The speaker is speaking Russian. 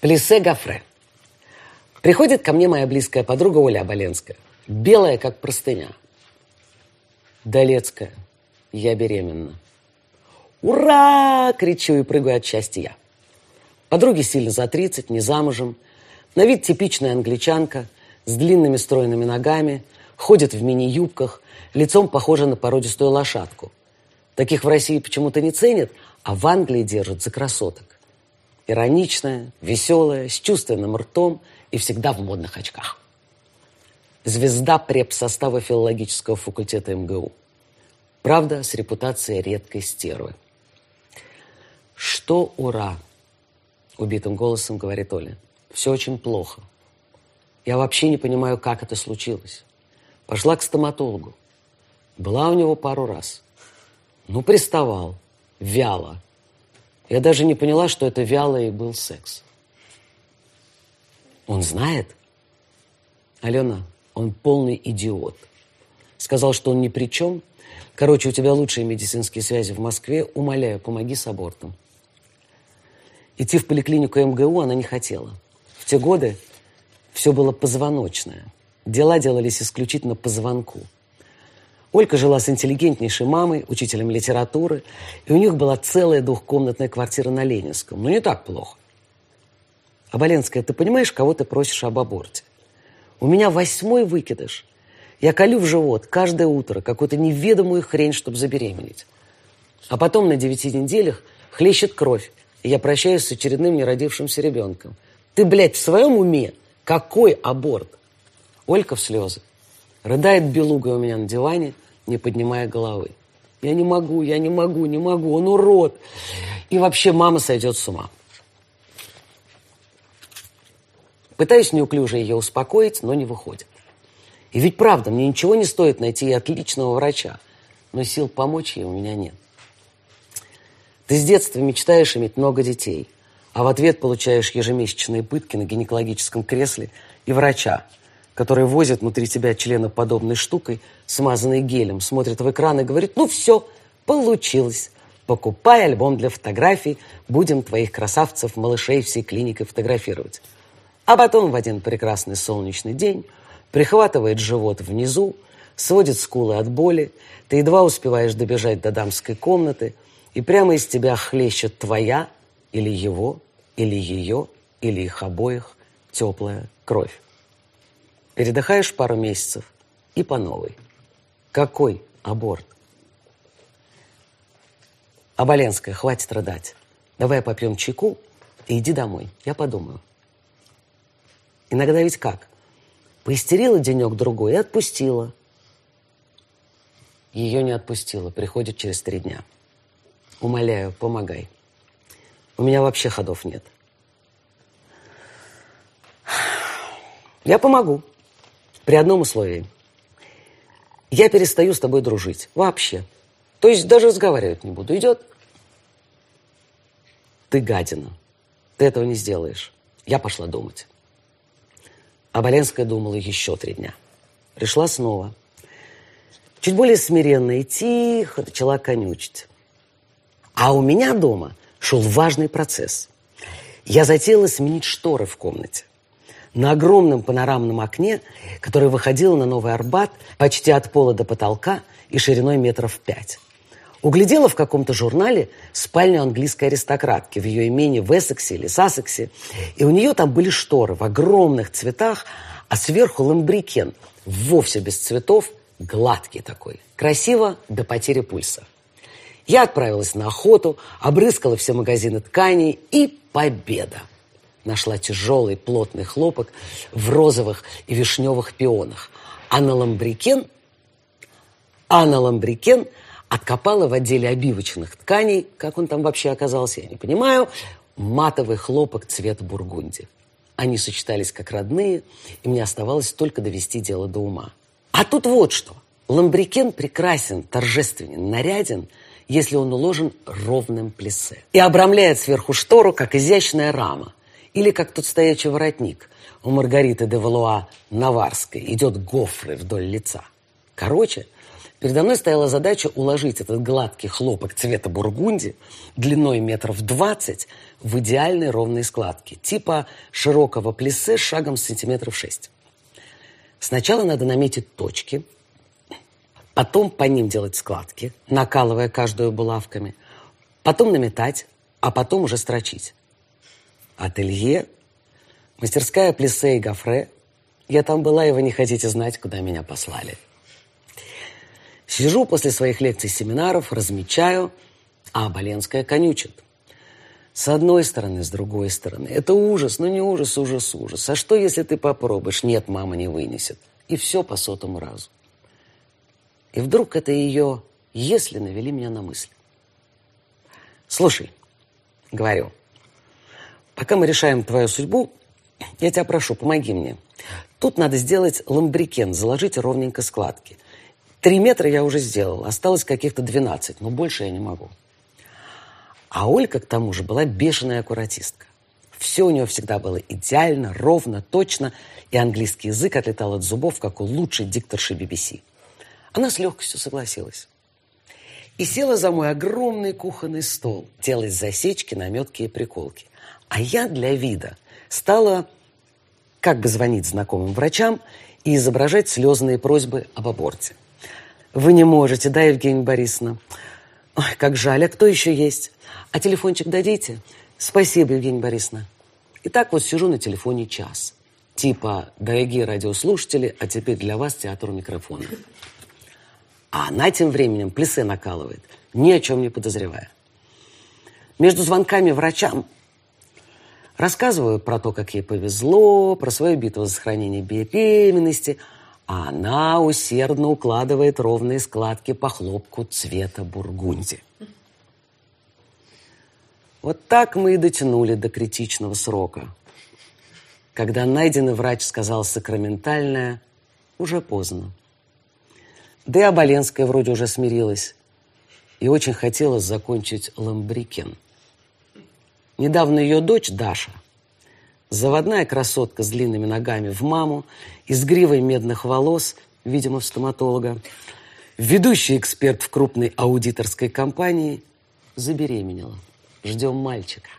Плесе Гафре. Приходит ко мне моя близкая подруга Оля Оболенская. Белая, как простыня. Долецкая. Я беременна. «Ура!» – кричу и прыгаю от счастья я. Подруге сильно за 30, не замужем. На вид типичная англичанка, с длинными стройными ногами, ходит в мини-юбках, лицом похожа на породистую лошадку. Таких в России почему-то не ценят, а в Англии держат за красоток. Ироничная, веселая, с чувственным ртом и всегда в модных очках. Звезда преп-состава филологического факультета МГУ. Правда, с репутацией редкой стервы. «Что ура!» – убитым голосом говорит Оля. «Все очень плохо. Я вообще не понимаю, как это случилось. Пошла к стоматологу. Была у него пару раз. Ну, приставал. Вяло. Я даже не поняла, что это вяло и был секс. Он знает? Алена, он полный идиот. Сказал, что он ни при чем. Короче, у тебя лучшие медицинские связи в Москве. Умоляю, помоги с абортом. Идти в поликлинику МГУ она не хотела. В те годы все было позвоночное. Дела делались исключительно по звонку. Олька жила с интеллигентнейшей мамой, учителем литературы, и у них была целая двухкомнатная квартира на Ленинском. Ну, не так плохо. Аболенская, ты понимаешь, кого ты просишь об аборте? У меня восьмой выкидыш. Я колю в живот каждое утро какую-то неведомую хрень, чтобы забеременеть. А потом на девяти неделях хлещет кровь, я прощаюсь с очередным неродившимся ребенком. Ты, блядь, в своем уме? Какой аборт? Олька в слезы. Рыдает белуга у меня на диване, не поднимая головы. Я не могу, я не могу, не могу, он урод. И вообще мама сойдет с ума. Пытаюсь неуклюже ее успокоить, но не выходит. И ведь правда, мне ничего не стоит найти ей отличного врача, но сил помочь ей у меня нет. Ты с детства мечтаешь иметь много детей, а в ответ получаешь ежемесячные пытки на гинекологическом кресле и врача, который возит внутри тебя членоподобной штукой, смазанной гелем, смотрит в экран и говорит, ну все, получилось. Покупай альбом для фотографий, будем твоих красавцев, малышей всей клиникой фотографировать. А потом в один прекрасный солнечный день прихватывает живот внизу, сводит скулы от боли, ты едва успеваешь добежать до дамской комнаты – и прямо из тебя хлещет твоя или его, или ее, или их обоих теплая кровь. Передыхаешь пару месяцев и по новой. Какой аборт? Оболенская, хватит рыдать. Давай попьем чайку и иди домой. Я подумаю. Иногда ведь как? Поистерила денек-другой и отпустила. Ее не отпустила. Приходит через три дня. Умоляю, помогай. У меня вообще ходов нет. Я помогу. При одном условии. Я перестаю с тобой дружить. Вообще. То есть даже разговаривать не буду. Идет? Ты гадина. Ты этого не сделаешь. Я пошла думать. А Боленская думала еще три дня. Пришла снова. Чуть более смиренно и тихо начала конючить. А у меня дома шел важный процесс. Я затеяла сменить шторы в комнате. На огромном панорамном окне, которое выходило на Новый Арбат почти от пола до потолка и шириной метров пять. Углядела в каком-то журнале спальню английской аристократки в ее имении в Эссексе или Сассексе. И у нее там были шторы в огромных цветах, а сверху ламбрикен, вовсе без цветов, гладкий такой. Красиво до потери пульса. Я отправилась на охоту, обрыскала все магазины тканей и победа. Нашла тяжелый плотный хлопок в розовых и вишневых пионах. А на ламбрикен, а на ламбрикен откопала в отделе обивочных тканей, как он там вообще оказался, я не понимаю, матовый хлопок цвета бургунди. Они сочетались как родные, и мне оставалось только довести дело до ума. А тут вот что. Ламбрикен прекрасен, торжественен, наряден – если он уложен ровным плесе. И обрамляет сверху штору, как изящная рама. Или как тот стоячий воротник у Маргариты де Валуа Наварской. Идет гофры вдоль лица. Короче, Передо мной стояла задача уложить этот гладкий хлопок цвета бургунди длиной метров 20 в идеальной ровной складке, типа широкого плессе с шагом сантиметров 6. Сначала надо наметить точки, потом по ним делать складки, накалывая каждую булавками, потом наметать, а потом уже строчить. Ателье, мастерская плессе и гофре. Я там была, и вы не хотите знать, куда меня послали. Сижу после своих лекций-семинаров, размечаю, а Боленская конючит. С одной стороны, с другой стороны. Это ужас, но ну не ужас, ужас, ужас. А что, если ты попробуешь? Нет, мама не вынесет. И все по сотому разу. И вдруг это ее «если» навели меня на мысль. Слушай, говорю, пока мы решаем твою судьбу, я тебя прошу, помоги мне. Тут надо сделать ламбрикен, заложить ровненько складки – Три метра я уже сделал, осталось каких-то 12, но больше я не могу. А Ольга, к тому же, была бешеная аккуратистка. Все у нее всегда было идеально, ровно, точно, и английский язык отлетал от зубов, как у лучшей дикторши BBC. Она с легкостью согласилась. И села за мой огромный кухонный стол, делать засечки, наметки и приколки. А я для вида стала как бы звонить знакомым врачам и изображать слезные просьбы об аборте. Вы не можете, да, Евгения Борисовна? Ой, как жаль, а кто еще есть? А телефончик дадите? Спасибо, Евгения Борисовна. И так вот сижу на телефоне час. Типа, дорогие радиослушатели, а теперь для вас театр микрофона. А она тем временем плесе накалывает, ни о чем не подозревая. Между звонками врачам рассказываю про то, как ей повезло, про свою битву за сохранение беременности – а она усердно укладывает ровные складки по хлопку цвета бургунди. Вот так мы и дотянули до критичного срока. Когда найденный врач сказал сакраментальное, уже поздно. Да и Оболенская вроде уже смирилась и очень хотела закончить ламбрикен. Недавно ее дочь Даша – Заводная красотка с длинными ногами в маму и с гривой медных волос, видимо, в стоматолога. Ведущий эксперт в крупной аудиторской компании забеременела. Ждем мальчика.